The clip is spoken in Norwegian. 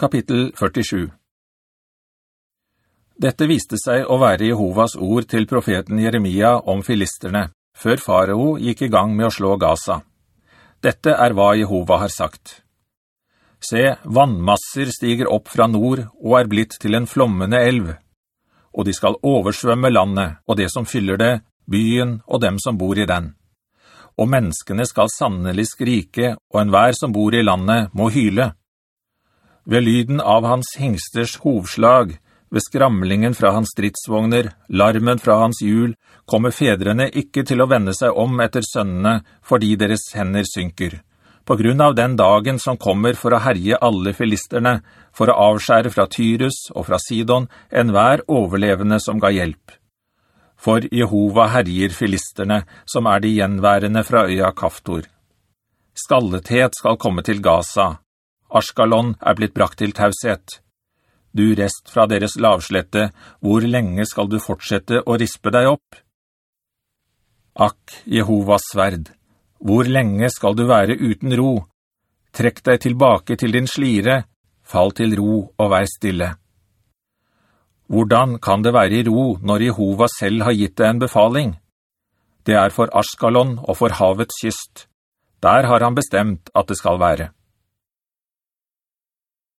Kapittel 47 Dette viste seg å være Jehovas ord til profeten Jeremia om filisterne, før farao gikk i gang med å slå Gaza. Dette er hva Jehova har sagt. Se, vannmasser stiger opp fra nord og er blitt til en flommende elv, og de skal oversvømme landet og det som fyller det, byen og dem som bor i den. Og menneskene skal sannelig skrike, og enhver som bor i landet må hyle. Ved lyden av hans hengsters hovslag, ved skramlingen fra hans stridsvogner, larmen fra hans hjul, kommer fedrene ikke til å vende seg om etter sønnene fordi deres hender synker. På grunn av den dagen som kommer for å herje alle filisterne, for å avskjære fra Tyrus og fra Sidon en hver overlevende som ga hjelp. For Jehova herjer filisterne, som er de gjenværende fra øya Kaftor. Skallethet skal komme til Gaza. Askalon er blitt brakt til tauset. Du rest fra deres lavslette, hvor lenge skal du fortsette å rispe deg opp? Akk, Jehovas sverd, hvor lenge skal du være uten ro? Trekk deg tilbake til din slire, fall til ro og vær stille. Hvordan kan det være i ro når Jehova selv har gitt deg en befaling? Det er for Askalon og for havets kyst. Der har han bestemt at det skal være.